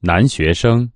男学生。